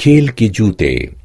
खेल के जूते।